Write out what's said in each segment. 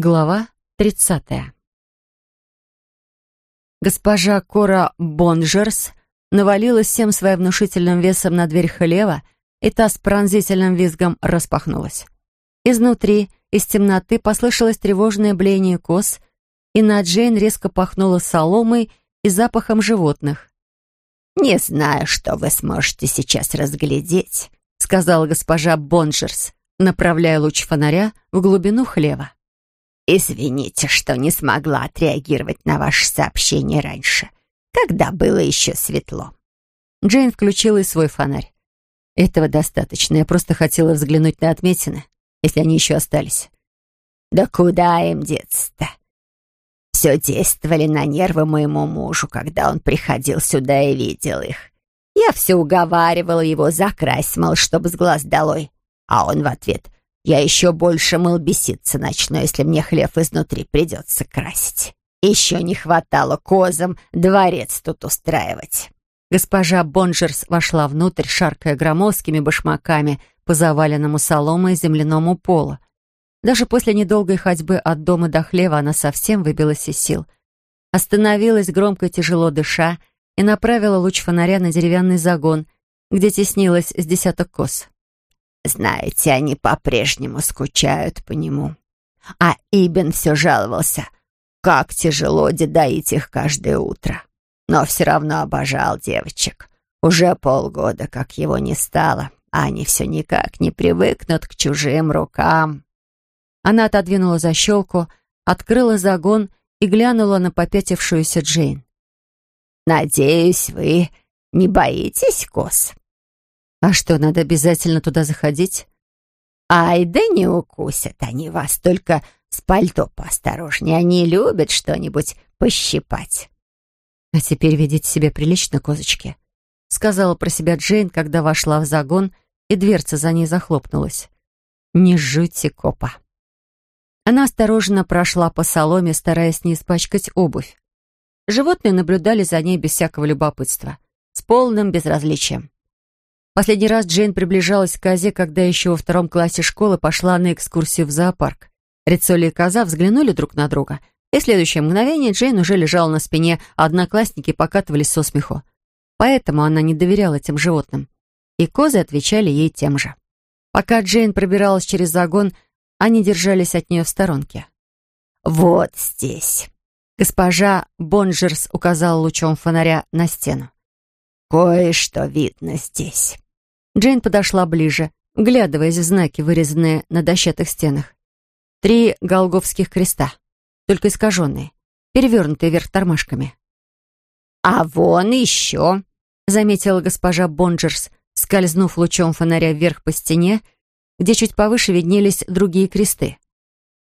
Глава тридцатая. Госпожа Кора Бонжерс навалилась всем своим внушительным весом на дверь хлева, и та с пронзительным визгом распахнулась. Изнутри, из темноты, послышалось тревожное блеяние коз, и на Джейн резко пахнуло соломой и запахом животных. «Не знаю, что вы сможете сейчас разглядеть», — сказала госпожа Бонжерс, направляя луч фонаря в глубину хлева. «Извините, что не смогла отреагировать на ваше сообщение раньше, когда было еще светло». Джейн включила и свой фонарь. Этого достаточно. Я просто хотела взглянуть на отметины, если они еще остались. «Да куда им деться-то?» Все действовали на нервы моему мужу, когда он приходил сюда и видел их. Я все уговаривала его закрасть, мол, чтобы с глаз долой. А он в ответ я еще больше, мыл, беситься начну, если мне хлеб изнутри придется красить. Еще не хватало козам дворец тут устраивать». Госпожа Бонжерс вошла внутрь, шаркая громоздкими башмаками по заваленному соломой земляному полу. Даже после недолгой ходьбы от дома до хлева она совсем выбилась из сил. Остановилась, громко и тяжело дыша, и направила луч фонаря на деревянный загон, где теснилось с десяток коз. Знаете, они по-прежнему скучают по нему. А Ибен все жаловался, как тяжело доить их каждое утро. Но все равно обожал девочек. Уже полгода, как его не стало, а они все никак не привыкнут к чужим рукам. Она отодвинула защелку, открыла загон и глянула на попятившуюся Джейн. «Надеюсь, вы не боитесь коз?» А что, надо обязательно туда заходить? Ай, да не укусят они вас, только с пальто поосторожнее. Они любят что-нибудь пощипать. А теперь ведите себя прилично, козочки, сказала про себя Джейн, когда вошла в загон, и дверца за ней захлопнулась. Не жуйте копа. Она осторожно прошла по соломе, стараясь не испачкать обувь. Животные наблюдали за ней без всякого любопытства, с полным безразличием. Последний раз Джейн приближалась к козе, когда еще во втором классе школы пошла на экскурсию в зоопарк. Рицоли и коза взглянули друг на друга, и в следующее мгновение Джейн уже лежала на спине, а одноклассники покатывались со смеху. Поэтому она не доверяла этим животным. И козы отвечали ей тем же. Пока Джейн пробиралась через загон, они держались от нее в сторонке. «Вот здесь», — госпожа Бонжерс указала лучом фонаря на стену. «Кое-что видно здесь». Джейн подошла ближе, вглядываясь в знаки, вырезанные на дощатых стенах. Три голговских креста, только искаженные, перевернутые вверх тормашками. «А вон еще», — заметила госпожа Бонджерс, скользнув лучом фонаря вверх по стене, где чуть повыше виднелись другие кресты.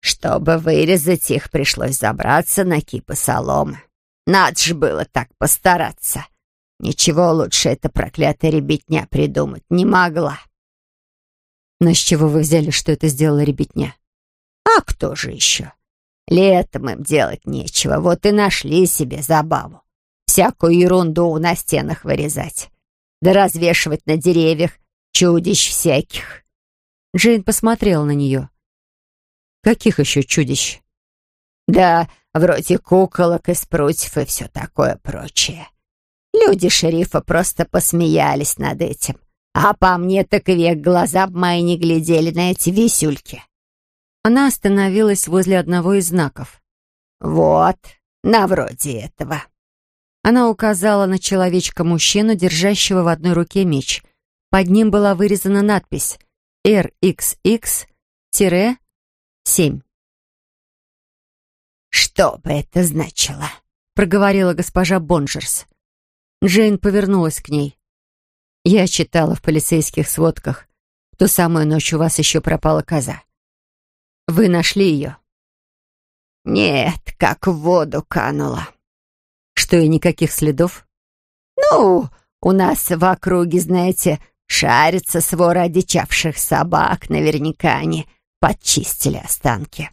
«Чтобы вырезать их, пришлось забраться на кипы соломы. Надо же было так постараться. Ничего лучше эта проклятая ребятня придумать не могла. Но с чего вы взяли, что это сделала ребятня? А кто же еще? Летом им делать нечего, вот и нашли себе забаву. Всякую ерунду на стенах вырезать. Да развешивать на деревьях чудищ всяких. Джейн посмотрел на нее. Каких еще чудищ? Да, вроде куколок из прутьев и все такое прочее. Люди шерифа просто посмеялись над этим. А по мне так век глаза б мои не глядели на эти висюльки. Она остановилась возле одного из знаков. «Вот, на вроде этого». Она указала на человечка-мужчину, держащего в одной руке меч. Под ним была вырезана надпись RXX-7. «Что бы это значило?» — проговорила госпожа Бонжерс. Джейн повернулась к ней. «Я читала в полицейских сводках. Ту самую ночь у вас еще пропала коза. Вы нашли ее?» «Нет, как в воду канула». «Что, и никаких следов?» «Ну, у нас в округе, знаете, шарится свора одичавших собак. Наверняка они подчистили останки».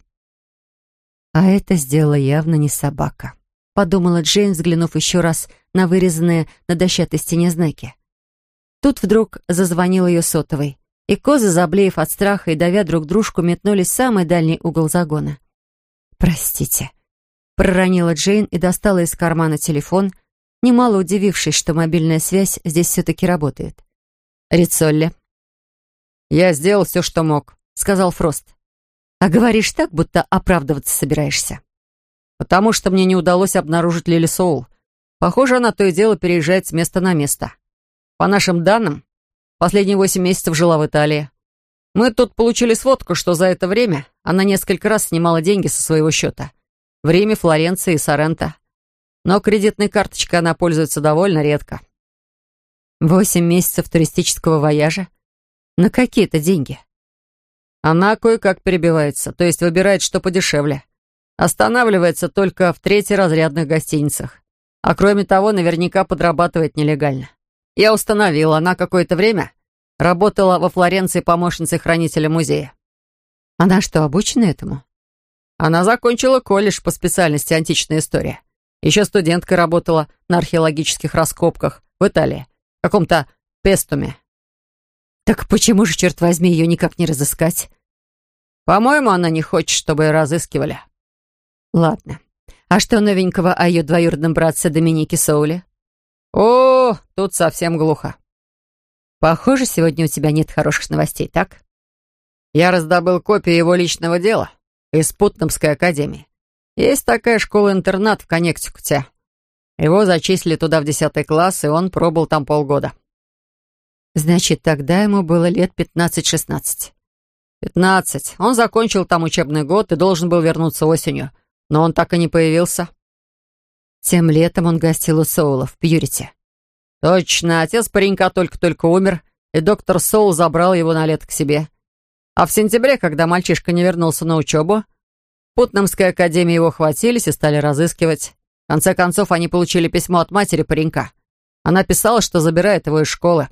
А это сделала явно не собака подумала Джейн, взглянув еще раз на вырезанные на дощатой стене знаки. Тут вдруг зазвонил ее сотовый, и козы, заблеев от страха и давя друг дружку, метнулись в самый дальний угол загона. «Простите», — проронила Джейн и достала из кармана телефон, немало удивившись, что мобильная связь здесь все-таки работает. «Рицолли». «Я сделал все, что мог», — сказал Фрост. «А говоришь так, будто оправдываться собираешься». «Потому что мне не удалось обнаружить Лили Соул. Похоже, она то и дело переезжает с места на место. По нашим данным, последние восемь месяцев жила в Италии. Мы тут получили сводку, что за это время она несколько раз снимала деньги со своего счета. В Риме, Флоренции и Соренто. Но кредитной карточкой она пользуется довольно редко. Восемь месяцев туристического вояжа? На какие-то деньги? Она кое-как перебивается, то есть выбирает, что подешевле. Останавливается только в третьеразрядных гостиницах. А кроме того, наверняка подрабатывает нелегально. Я установил, она какое-то время Работала во Флоренции помощницей хранителя музея. Она что, обучена этому? Она закончила колледж по специальности античная история. Еще студенткой работала на археологических раскопках в Италии, в каком-то Пестуме. Так почему же, черт возьми, ее никак не разыскать? По-моему, она не хочет, чтобы ее разыскивали. Ладно. А что новенького о ее двоюродном братце Доминике Соуле? О, тут совсем глухо. Похоже, сегодня у тебя нет хороших новостей, так? Я раздобыл копию его личного дела из Путнамской академии. Есть такая школа-интернат в Коннектикуте. Его зачислили туда в десятый класс, и он пробыл там полгода. Значит, тогда ему было лет пятнадцать-шестнадцать. Пятнадцать. Он закончил там учебный год и должен был вернуться осенью, но он так и не появился. Тем летом он гостил у Соула в Пьюрите. Точно, отец паренька только-только умер, и доктор Соул забрал его на лето к себе. А в сентябре, когда мальчишка не вернулся на учебу, Путнамской академии его хватились и стали разыскивать. В конце концов, они получили письмо от матери паренька. Она писала, что забирает его из школы.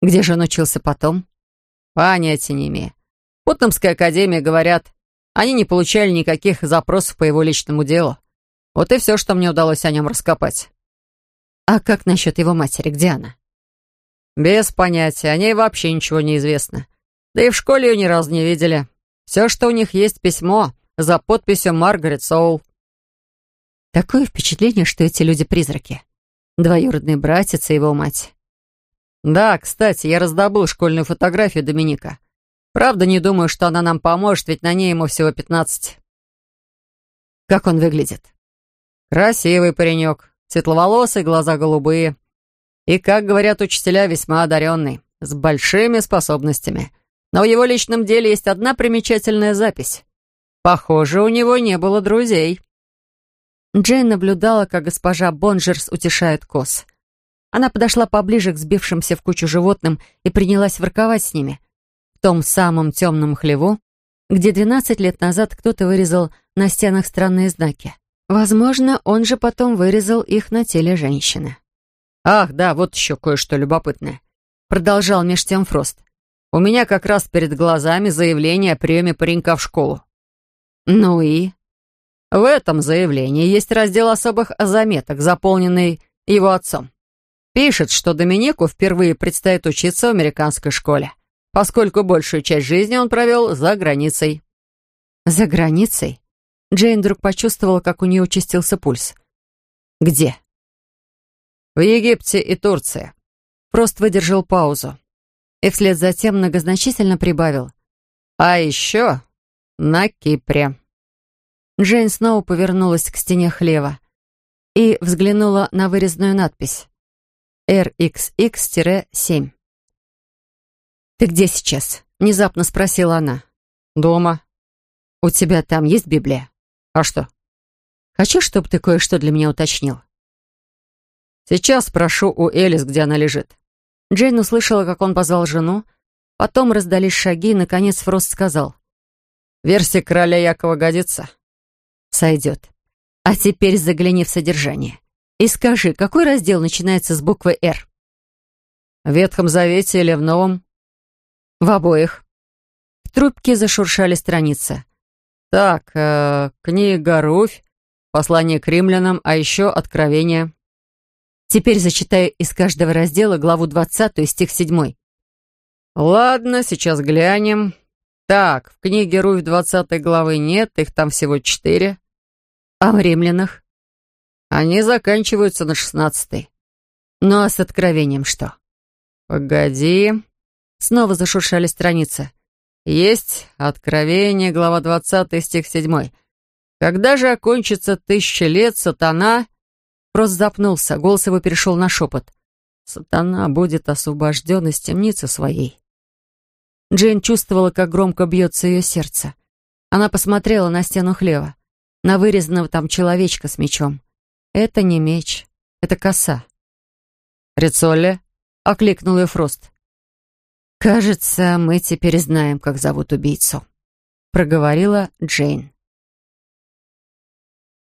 Где же он учился потом? Понятия не имею. В Путнамской академии говорят, они не получали никаких запросов по его личному делу. Вот и все, что мне удалось о нем раскопать. А как насчет его матери? Где она? Без понятия. О ней вообще ничего не известно. Да и в школе ее ни разу не видели. Все, что у них есть, письмо за подписью Маргарет Соул. Такое впечатление, что эти люди призраки. Двоюродный братец и его мать. Да, кстати, я раздобыл школьную фотографию Доминика. Правда, не думаю, что она нам поможет, ведь на ней ему всего пятнадцать. Как он выглядит? Красивый паренек. Светловолосый, глаза голубые. И, как говорят учителя, весьма одаренный, с большими способностями. Но в его личном деле есть одна примечательная запись. Похоже, у него не было друзей. Джейн наблюдала, как госпожа Бонжерс утешает коз. Она подошла поближе к сбившимся в кучу животным и принялась ворковать с ними. В том самом темном хлеву, где 12 лет назад кто-то вырезал на стенах странные знаки. Возможно, он же потом вырезал их на теле женщины. «Ах, да, вот еще кое-что любопытное», — продолжал меж тем Фрост. «У меня как раз перед глазами заявление о приеме паренька в школу». «Ну и?» «В этом заявлении есть раздел особых заметок, заполненный его отцом. Пишет, что Доминику впервые предстоит учиться в американской школе, поскольку большую часть жизни он провел за границей». «За границей?» Джейн вдруг почувствовала, как у нее участился пульс. «Где?» «В Египте и Турции». Прост выдержал паузу. И вслед за тем многозначительно прибавил. «А еще на Кипре». Джейн снова повернулась к стене хлева и взглянула на вырезанную надпись. RXX-7. «Ты где сейчас?» — внезапно спросила она. «Дома». «У тебя там есть Библия?» «А что?» «Хочу, чтобы ты кое-что для меня уточнил». «Сейчас спрошу у Элис, где она лежит». Джейн услышала, как он позвал жену, потом раздались шаги, и, наконец, Фрост сказал. «Версия короля Якова годится?» «Сойдет. А теперь загляни в содержание. И скажи, какой раздел начинается с буквы «Р»?» «В Ветхом Завете или в Новом?» «В обоих». В трубке зашуршали страницы. Так, э, книга Руфь, послание к римлянам, а еще Откровение. Теперь зачитаю из каждого раздела главу 20, стих 7. Ладно, сейчас глянем. Так, в книге Руфь 20 главы нет, их там всего четыре. А в римлянах? Они заканчиваются на шестнадцатой. Ну а с откровением что? Погоди. Снова зашуршали страницы. Есть Откровение, глава 20, стих 7. Когда же окончится тысяча лет, сатана... Просто запнулся, голос его перешел на шепот. Сатана будет освобожден из темницы своей. Джейн чувствовала, как громко бьется ее сердце. Она посмотрела на стену хлева, на вырезанного там человечка с мечом. Это не меч, это коса. «Рицолли?» — окликнул ее Фрост. «Кажется, мы теперь знаем, как зовут убийцу», — проговорила Джейн.